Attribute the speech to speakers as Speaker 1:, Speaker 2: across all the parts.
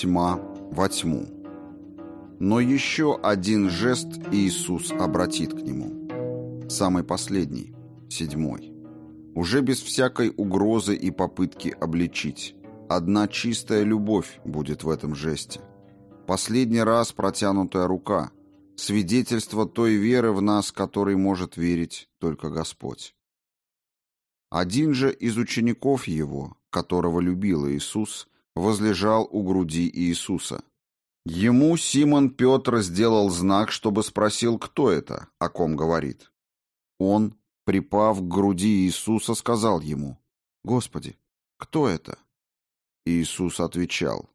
Speaker 1: восьма во тьму. Но еще один жест Иисус обратит к нему. Самый последний, седьмой. Уже без всякой угрозы и попытки обличить. Одна чистая любовь будет в этом жесте. Последний раз протянутая рука. Свидетельство той веры в нас, которой может верить только Господь. Один же из учеников его, которого любил Иисус, возлежал у груди Иисуса. Ему Симон Петр сделал знак, чтобы спросил, кто это, о ком говорит. Он, припав к груди Иисуса, сказал ему, «Господи, кто это?» Иисус отвечал,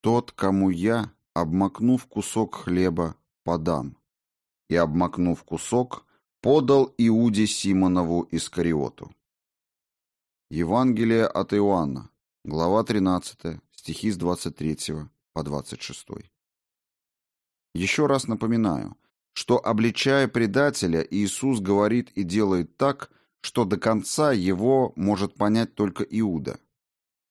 Speaker 1: «Тот, кому я, обмакнув кусок хлеба, подам». И, обмакнув кусок, подал Иуде Симонову Искариоту. Евангелие от Иоанна, глава 13, стихи с 23 по 26. Еще раз напоминаю, что, обличая предателя, Иисус говорит и делает так, что до конца его может понять только Иуда.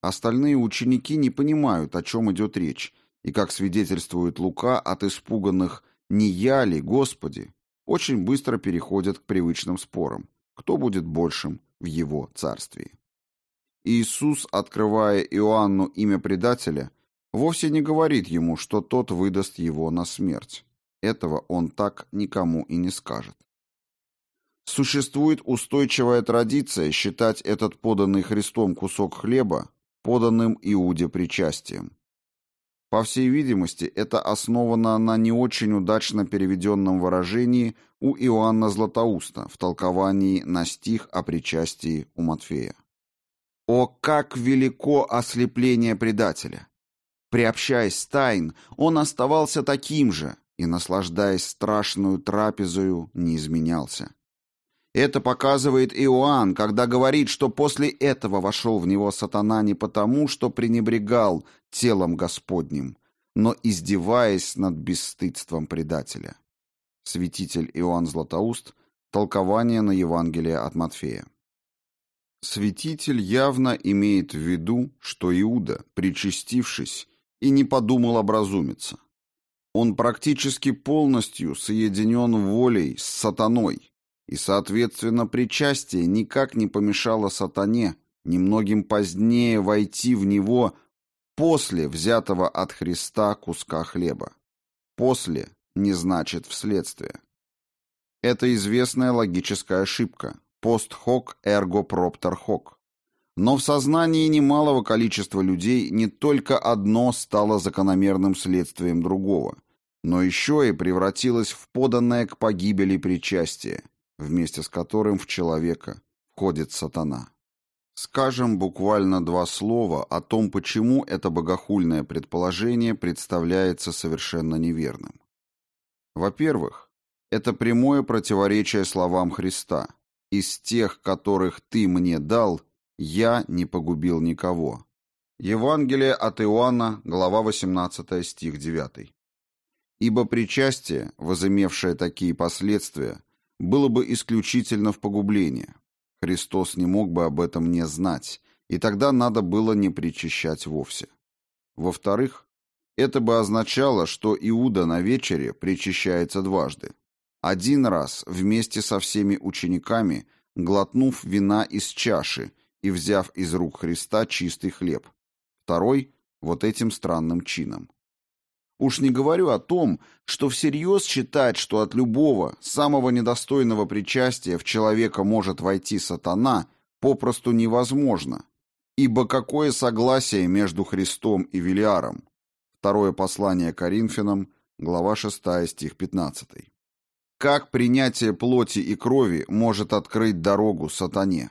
Speaker 1: Остальные ученики не понимают, о чем идет речь, и, как свидетельствует Лука, от испуганных «не я ли, Господи?» очень быстро переходят к привычным спорам, кто будет большим в его царстве. Иисус, открывая Иоанну имя предателя, вовсе не говорит ему, что тот выдаст его на смерть. Этого он так никому и не скажет. Существует устойчивая традиция считать этот поданный Христом кусок хлеба поданным Иуде причастием. По всей видимости, это основано на не очень удачно переведенном выражении у Иоанна Златоуста в толковании на стих о причастии у Матфея. О, как велико ослепление предателя! Приобщаясь тайн, он оставался таким же и, наслаждаясь страшную трапезою, не изменялся. Это показывает Иоанн, когда говорит, что после этого вошел в него сатана не потому, что пренебрегал телом Господним, но издеваясь над бесстыдством предателя. Святитель Иоанн Златоуст. Толкование на Евангелие от Матфея. Святитель явно имеет в виду, что Иуда, причастившись, и не подумал образумиться. Он практически полностью соединен волей с сатаной, и, соответственно, причастие никак не помешало сатане немногим позднее войти в него после взятого от Христа куска хлеба. «После» не значит «вследствие». Это известная логическая ошибка, Пост хок эрго проптер хок. Но в сознании немалого количества людей не только одно стало закономерным следствием другого, но еще и превратилось в поданное к погибели причастие, вместе с которым в человека входит сатана. Скажем буквально два слова о том, почему это богохульное предположение представляется совершенно неверным. Во-первых, это прямое противоречие словам Христа – из тех, которых ты мне дал, я не погубил никого. Евангелие от Иоанна, глава 18, стих 9. Ибо причастие, возымевшее такие последствия, было бы исключительно в погубление. Христос не мог бы об этом не знать, и тогда надо было не причащать вовсе. Во-вторых, это бы означало, что Иуда на вечере причащается дважды. Один раз вместе со всеми учениками, глотнув вина из чаши и взяв из рук Христа чистый хлеб. Второй – вот этим странным чином. Уж не говорю о том, что всерьез считать, что от любого, самого недостойного причастия в человека может войти сатана, попросту невозможно. Ибо какое согласие между Христом и Велиаром? Второе послание Коринфянам, глава 6, стих 15. Как принятие плоти и крови может открыть дорогу сатане?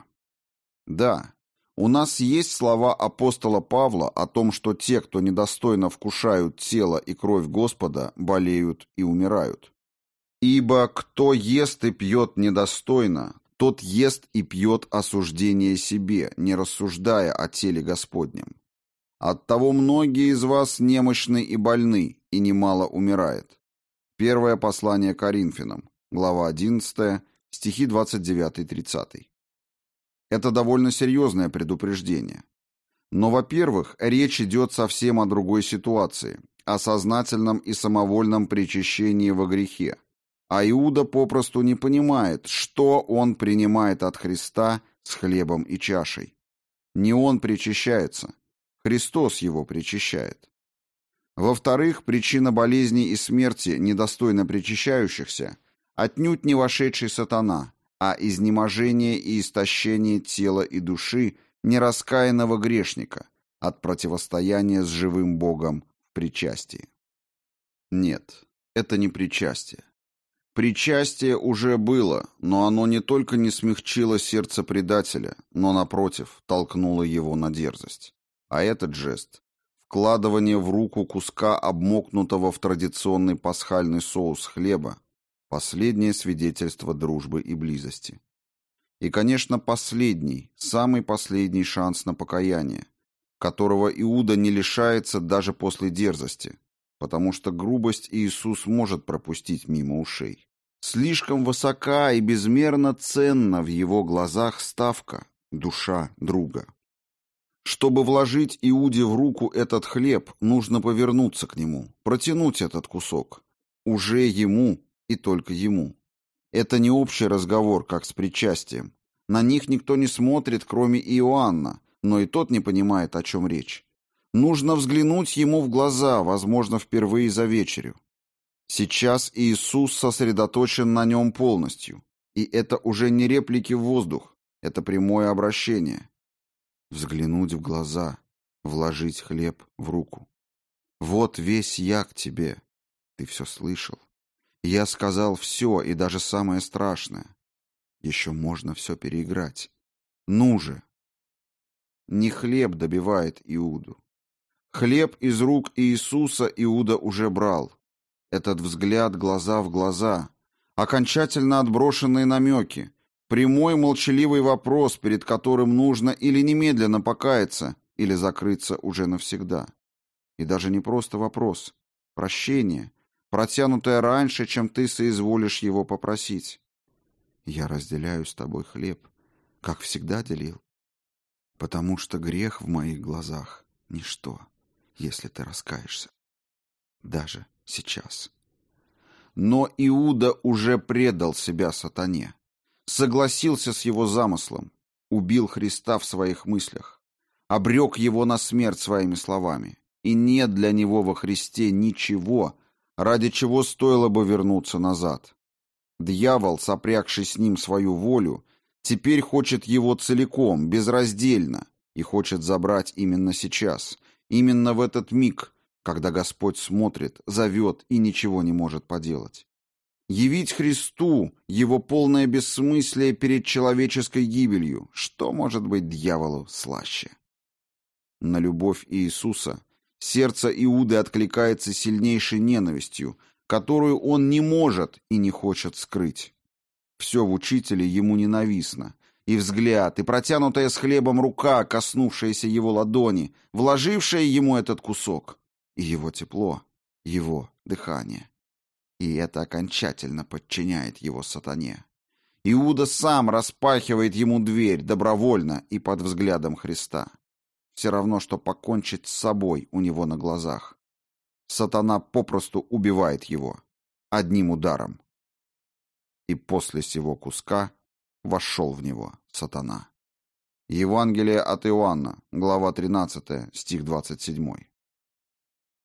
Speaker 1: Да, у нас есть слова апостола Павла о том, что те, кто недостойно вкушают тело и кровь Господа, болеют и умирают. Ибо кто ест и пьет недостойно, тот ест и пьет осуждение себе, не рассуждая о теле Господнем. Оттого многие из вас немощны и больны, и немало умирает. Первое послание Коринфянам, глава 11, стихи 29-30. Это довольно серьезное предупреждение. Но, во-первых, речь идет совсем о другой ситуации, о сознательном и самовольном причащении во грехе. А Иуда попросту не понимает, что он принимает от Христа с хлебом и чашей. Не он причащается, Христос его причащает. Во-вторых, причина болезни и смерти недостойно причащающихся отнюдь не вошедший сатана, а изнеможение и истощение тела и души нераскаянного грешника от противостояния с живым Богом в причастии. Нет, это не причастие. Причастие уже было, но оно не только не смягчило сердце предателя, но, напротив, толкнуло его на дерзость. А этот жест – вкладывание в руку куска обмокнутого в традиционный пасхальный соус хлеба – последнее свидетельство дружбы и близости. И, конечно, последний, самый последний шанс на покаяние, которого Иуда не лишается даже после дерзости, потому что грубость Иисус может пропустить мимо ушей. Слишком высока и безмерно ценна в его глазах ставка, душа друга. Чтобы вложить Иуде в руку этот хлеб, нужно повернуться к нему, протянуть этот кусок. Уже ему и только ему. Это не общий разговор, как с причастием. На них никто не смотрит, кроме Иоанна, но и тот не понимает, о чем речь. Нужно взглянуть ему в глаза, возможно, впервые за вечерю. Сейчас Иисус сосредоточен на нем полностью. И это уже не реплики в воздух, это прямое обращение. Взглянуть в глаза, вложить хлеб в руку. Вот весь я к тебе. Ты все слышал. Я сказал все, и даже самое страшное. Еще можно все переиграть. Ну же! Не хлеб добивает Иуду. Хлеб из рук Иисуса Иуда уже брал. Этот взгляд глаза в глаза, окончательно отброшенные намеки, прямой молчаливый вопрос, перед которым нужно или немедленно покаяться, или закрыться уже навсегда. И даже не просто вопрос. Прощение, протянутое раньше, чем ты соизволишь его попросить. Я разделяю с тобой хлеб, как всегда делил, потому что грех в моих глазах — ничто, если ты раскаешься. Даже сейчас. Но Иуда уже предал себя сатане, согласился с его замыслом, убил Христа в своих мыслях, обрек его на смерть своими словами, и нет для него во Христе ничего, ради чего стоило бы вернуться назад. Дьявол, сопрягший с ним свою волю, теперь хочет его целиком, безраздельно, и хочет забрать именно сейчас, именно в этот миг, когда Господь смотрит, зовет и ничего не может поделать. Явить Христу его полное бессмыслие перед человеческой гибелью, что может быть дьяволу слаще? На любовь Иисуса сердце Иуды откликается сильнейшей ненавистью, которую он не может и не хочет скрыть. Все в учителе ему ненавистно, и взгляд, и протянутая с хлебом рука, коснувшаяся его ладони, вложившая ему этот кусок, и его тепло, его дыхание. И это окончательно подчиняет его сатане. Иуда сам распахивает ему дверь добровольно и под взглядом Христа. Все равно, что покончить с собой у него на глазах. Сатана попросту убивает его. Одним ударом. И после сего куска вошел в него сатана. Евангелие от Иоанна, глава 13, стих 27.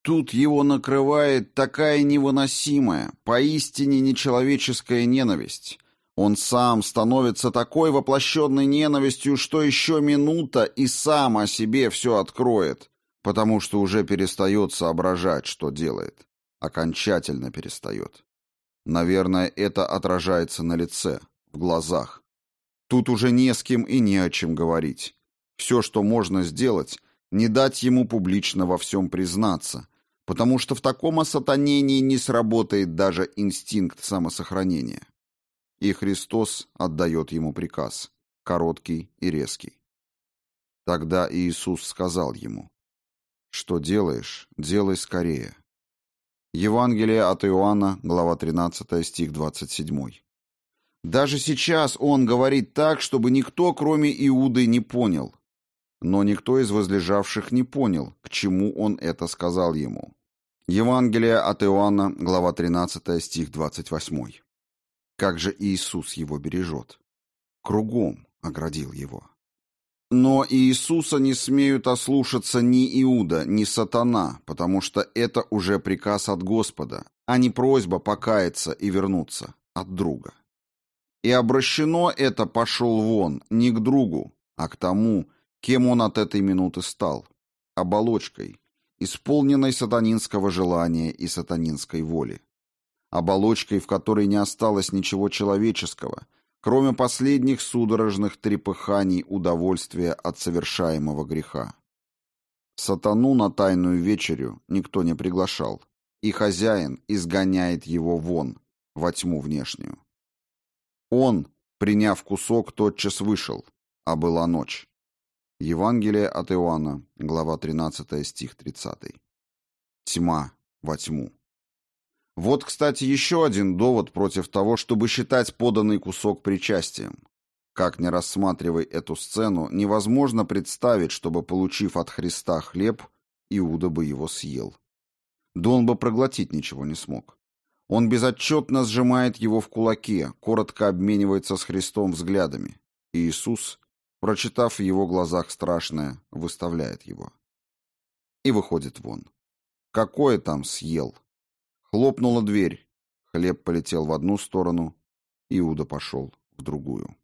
Speaker 1: Тут его накрывает такая невыносимая, поистине нечеловеческая ненависть. Он сам становится такой воплощенной ненавистью, что еще минута и сам о себе все откроет, потому что уже перестает соображать, что делает. Окончательно перестает. Наверное, это отражается на лице, в глазах. Тут уже не с кем и не о чем говорить. Все, что можно сделать, не дать ему публично во всем признаться, потому что в таком осатанении не сработает даже инстинкт самосохранения. И Христос отдает ему приказ, короткий и резкий. Тогда Иисус сказал ему, что делаешь, делай скорее. Евангелие от Иоанна, глава 13, стих 27. Даже сейчас он говорит так, чтобы никто, кроме Иуды, не понял. но никто из возлежавших не понял, к чему он это сказал ему. Евангелие от Иоанна, глава 13, стих 28. Как же Иисус его бережет? Кругом оградил его. Но Иисуса не смеют ослушаться ни Иуда, ни сатана, потому что это уже приказ от Господа, а не просьба покаяться и вернуться от друга. И обращено это пошел вон не к другу, а к тому, кем он от этой минуты стал, оболочкой, исполненной сатанинского желания и сатанинской воли. Оболочкой, в которой не осталось ничего человеческого – кроме последних судорожных трепыханий удовольствия от совершаемого греха. Сатану на тайную вечерю никто не приглашал, и хозяин изгоняет его вон, во тьму внешнюю. Он, приняв кусок, тотчас вышел, а была ночь. Евангелие от Иоанна, глава 13, стих 30. Тьма во тьму. Вот, кстати, еще один довод против того, чтобы считать поданный кусок причастием. Как не рассматривай эту сцену, невозможно представить, чтобы, получив от Христа хлеб, Иуда бы его съел. Да он бы проглотить ничего не смог. Он безотчетно сжимает его в кулаке, коротко обменивается с Христом взглядами. И Иисус, прочитав в его глазах страшное, выставляет его. И выходит вон. Какое там съел? Хлопнула дверь. Хлеб полетел в одну сторону, Иуда пошел в другую.